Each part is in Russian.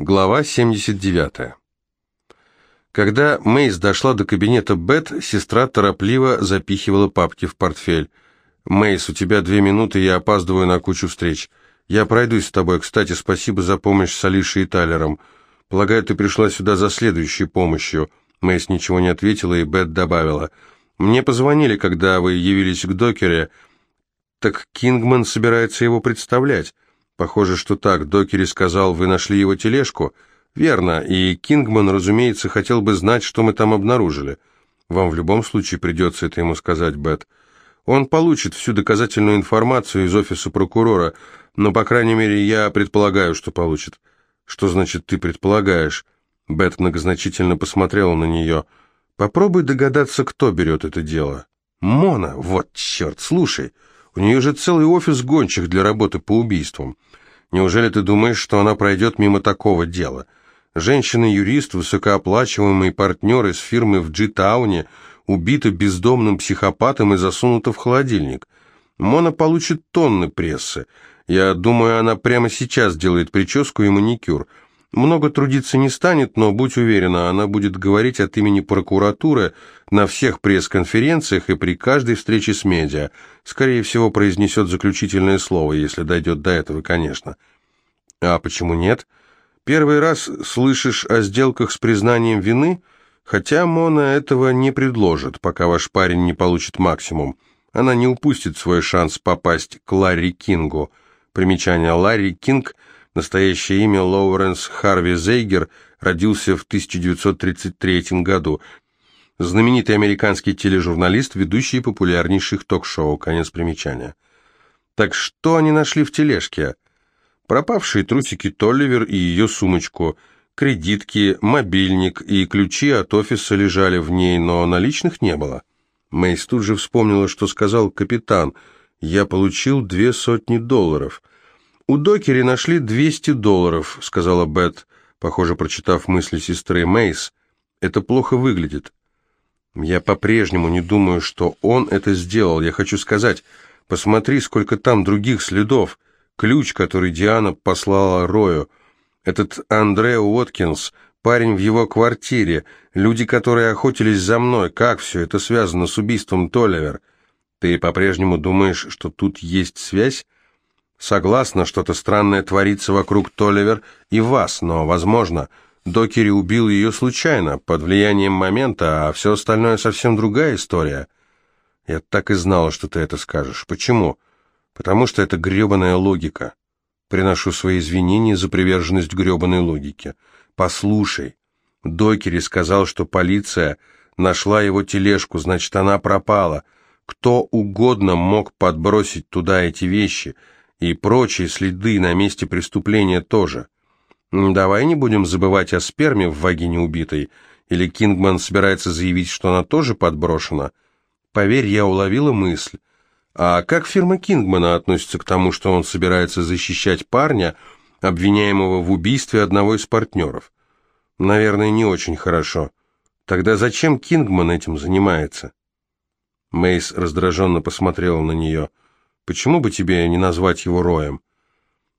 Глава 79. Когда Мейс дошла до кабинета Бет, сестра торопливо запихивала папки в портфель. «Мейс, у тебя две минуты, я опаздываю на кучу встреч. Я пройдусь с тобой. Кстати, спасибо за помощь с Алишей и Талером. Полагаю, ты пришла сюда за следующей помощью». Мейс ничего не ответила, и Бет добавила. «Мне позвонили, когда вы явились к докере. Так Кингман собирается его представлять». Похоже, что так. Докери сказал, вы нашли его тележку. Верно, и Кингман, разумеется, хотел бы знать, что мы там обнаружили. Вам в любом случае придется это ему сказать, Бет. Он получит всю доказательную информацию из офиса прокурора, но, по крайней мере, я предполагаю, что получит. Что значит «ты предполагаешь»? Бет многозначительно посмотрела на нее. Попробуй догадаться, кто берет это дело. Мона, вот черт, слушай, у нее же целый офис гончих для работы по убийствам. Неужели ты думаешь, что она пройдет мимо такого дела? Женщина-юрист, высокооплачиваемый партнер из фирмы в Джитауне, убита бездомным психопатом и засунута в холодильник. Мона получит тонны прессы. Я думаю, она прямо сейчас делает прическу и маникюр. Много трудиться не станет, но, будь уверена, она будет говорить от имени прокуратуры на всех пресс-конференциях и при каждой встрече с медиа. Скорее всего, произнесет заключительное слово, если дойдет до этого, конечно. А почему нет? Первый раз слышишь о сделках с признанием вины, хотя Мона этого не предложит, пока ваш парень не получит максимум. Она не упустит свой шанс попасть к Ларри Кингу. Примечание Ларри Кинг – Настоящее имя Лоуренс Харви Зейгер родился в 1933 году. Знаменитый американский тележурналист, ведущий популярнейших ток-шоу. Конец примечания. Так что они нашли в тележке? Пропавшие трусики Толливер и ее сумочку, кредитки, мобильник и ключи от офиса лежали в ней, но наличных не было. Мейс тут же вспомнила, что сказал капитан. «Я получил две сотни долларов». «У докери нашли 200 долларов», — сказала Бет, похоже, прочитав мысли сестры. «Мейс, это плохо выглядит». «Я по-прежнему не думаю, что он это сделал. Я хочу сказать, посмотри, сколько там других следов. Ключ, который Диана послала Рою. Этот Андре Уоткинс, парень в его квартире, люди, которые охотились за мной. Как все это связано с убийством Толливер? Ты по-прежнему думаешь, что тут есть связь?» Согласна, что-то странное творится вокруг Толливер и вас, но, возможно, Докери убил ее случайно, под влиянием момента, а все остальное совсем другая история. Я так и знала, что ты это скажешь. Почему? Потому что это гребаная логика. Приношу свои извинения за приверженность гребаной логике. Послушай, Докери сказал, что полиция нашла его тележку, значит, она пропала. Кто угодно мог подбросить туда эти вещи — и прочие следы на месте преступления тоже. Давай не будем забывать о сперме в вагине убитой, или Кингман собирается заявить, что она тоже подброшена. Поверь, я уловила мысль. А как фирма Кингмана относится к тому, что он собирается защищать парня, обвиняемого в убийстве одного из партнеров? Наверное, не очень хорошо. Тогда зачем Кингман этим занимается? Мейс раздраженно посмотрела на нее. Почему бы тебе не назвать его Роем?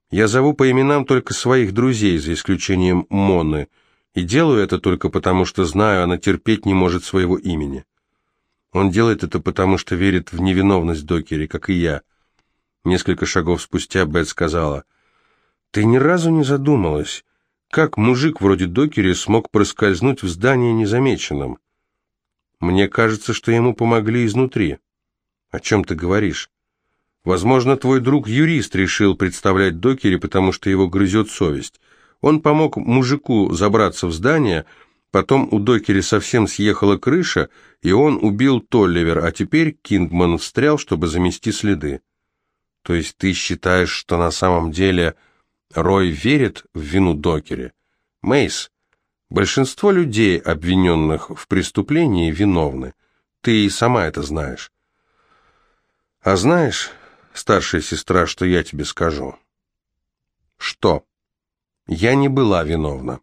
Я зову по именам только своих друзей, за исключением Монны, и делаю это только потому, что знаю, она терпеть не может своего имени. Он делает это потому, что верит в невиновность Докери, как и я. Несколько шагов спустя Бет сказала, «Ты ни разу не задумалась, как мужик вроде Докери смог проскользнуть в здание незамеченным? Мне кажется, что ему помогли изнутри. О чем ты говоришь?» Возможно, твой друг-юрист решил представлять докери, потому что его грызет совесть. Он помог мужику забраться в здание, потом у докери совсем съехала крыша, и он убил Толливер, а теперь Кингман встрял, чтобы замести следы. То есть ты считаешь, что на самом деле Рой верит в вину докери? Мейс, большинство людей, обвиненных в преступлении, виновны. Ты и сама это знаешь. А знаешь, старшая сестра, что я тебе скажу. Что? Я не была виновна.